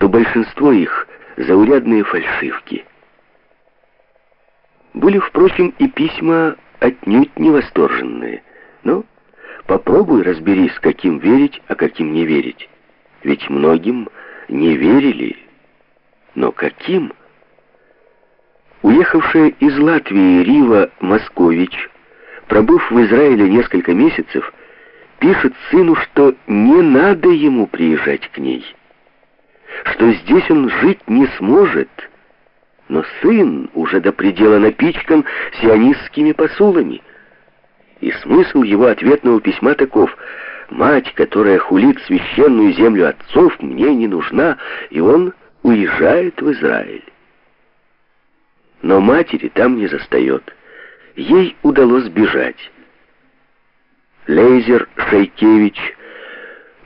что большинство их — заурядные фальшивки. Были, впрочем, и письма отнюдь не восторженные. Но попробуй разберись, каким верить, а каким не верить. Ведь многим не верили. Но каким? Уехавшая из Латвии Рива Москович, пробыв в Израиле несколько месяцев, пишет сыну, что не надо ему приезжать к ней, что здесь он жить не сможет, но сын уже до предела напичкан сионистскими посулами. И смысл его ответного письма таков «Мать, которая хулит священную землю отцов, мне не нужна», и он уезжает в Израиль. Но матери там не застает. Ей удалось бежать. Лейзер Шейкевич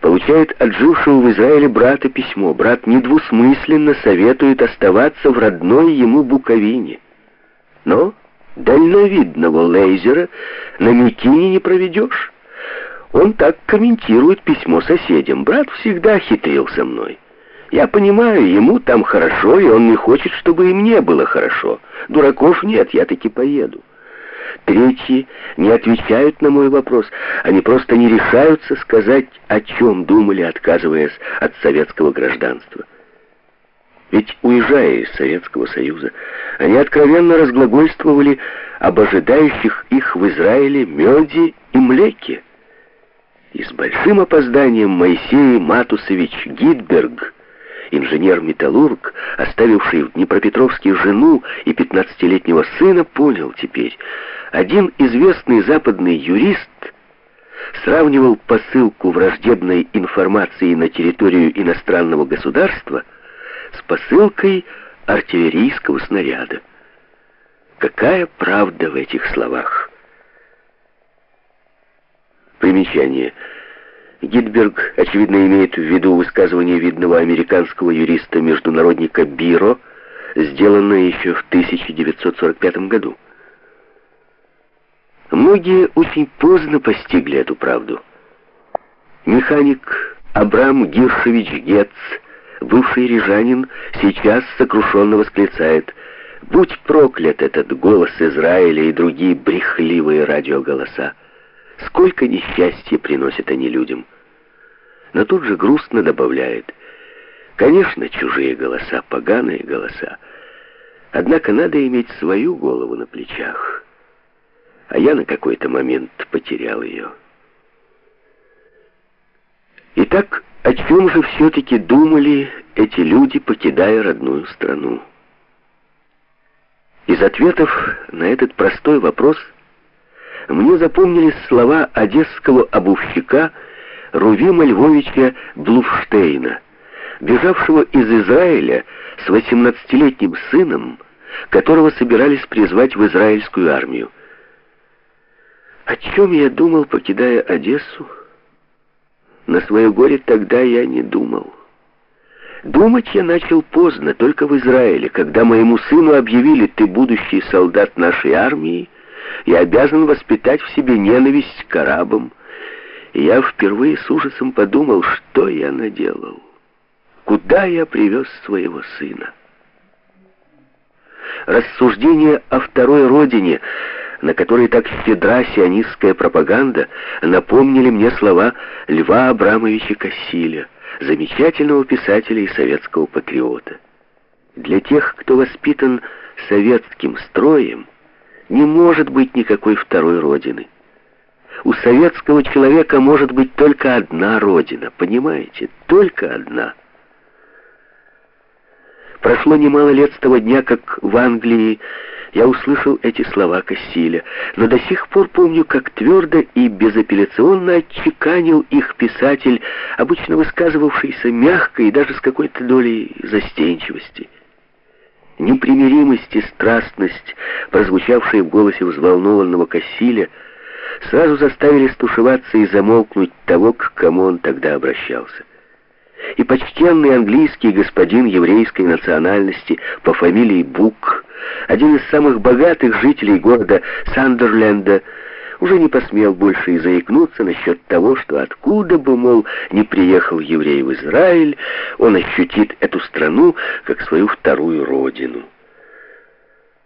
получает от жившего в Израиле брата письмо. Брат недвусмысленно советует оставаться в родной ему Буковине. Но дальновидного Лейзера на Микине не проведешь. Он так комментирует письмо соседям. Брат всегда хитрил со мной. Я понимаю, ему там хорошо, и он не хочет, чтобы и мне было хорошо. Дураков нет, я таки поеду. Третьи не отвечают на мой вопрос. Они просто не решаются сказать, о чем думали, отказываясь от советского гражданства. Ведь, уезжая из Советского Союза, они откровенно разглагольствовали об ожидающих их в Израиле меде и млеке. И с большим опозданием Моисей Матусович Гидберг, инженер-металлург, оставивший в Днепропетровске жену и 15-летнего сына, понял теперь, один известный западный юрист сравнивал посылку враждебной информации на территорию иностранного государства с посылкой артиллерийского снаряда. Какая правда в этих словах? Примечание. Гидберг, очевидно, имеет в виду высказывание видного американского юриста-международника Биро, сделанное еще в 1945 году. Многие очень поздно постигли эту правду. Механик Абрам Гиршевич Гетц, бывший рижанин, сейчас сокрушенно восклицает «Будь проклят этот голос Израиля и другие брехливые радиоголоса! Сколько несчастья приносят они людям!» Но тут же грустно добавляет «Конечно, чужие голоса, поганые голоса, однако надо иметь свою голову на плечах» а я на какой-то момент потерял ее. Итак, о чем же все-таки думали эти люди, покидая родную страну? Из ответов на этот простой вопрос мне запомнились слова одесского обувщика Рувима Львовича Блуфштейна, бежавшего из Израиля с 18-летним сыном, которого собирались призвать в израильскую армию. О чем я думал, покидая Одессу? На свое горе тогда я не думал. Думать я начал поздно, только в Израиле, когда моему сыну объявили «ты будущий солдат нашей армии», я обязан воспитать в себе ненависть к арабам. Я впервые с ужасом подумал, что я наделал. Куда я привез своего сына? Рассуждение о второй родине — на которые так щедра сионистская пропаганда, напомнили мне слова Льва Абрамовича Кассиля, замечательного писателя и советского патриота. Для тех, кто воспитан советским строем, не может быть никакой второй родины. У советского человека может быть только одна родина, понимаете? Только одна. Прошло немало лет с того дня, как в Англии я услышал эти слова Кассиля, но до сих пор помню, как твердо и безапелляционно отчеканил их писатель, обычно высказывавшийся мягко и даже с какой-то долей застенчивости. Непримиримость и страстность, прозвучавшие в голосе взволнованного Кассиля, сразу заставили стушеваться и замолкнуть того, к кому он тогда обращался и почтенный английский господин еврейской национальности по фамилии Бук, один из самых богатых жителей города Сандерленда, уже не посмел больше и заикнуться насчет того, что откуда бы, мол, не приехал еврей в Израиль, он ощутит эту страну как свою вторую родину.